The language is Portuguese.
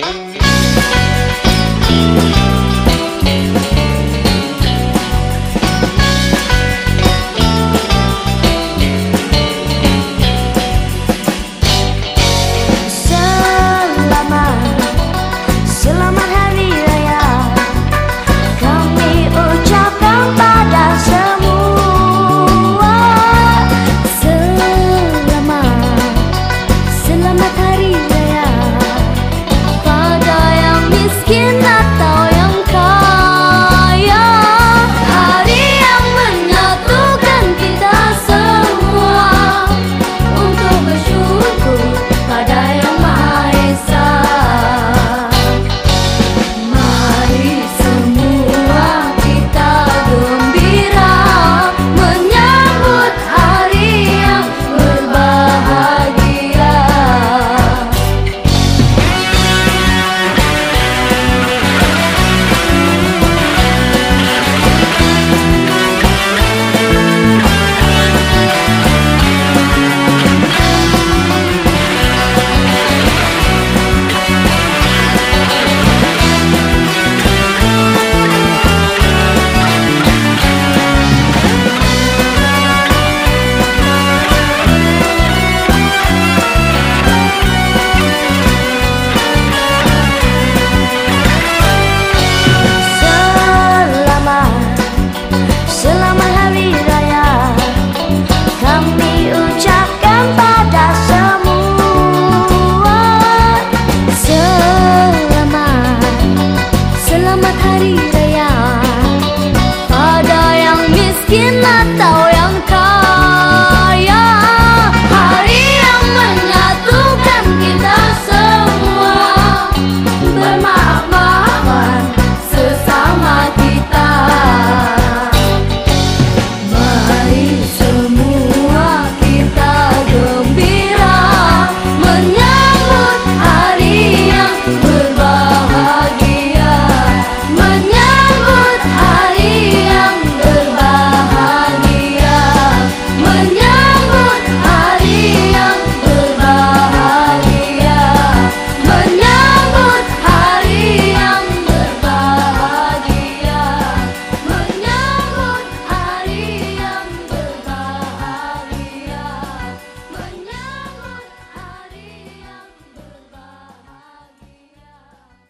Música 好呀。